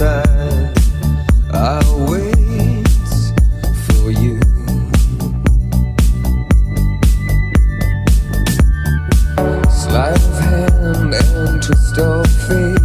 Sleight of hand and twist of fate.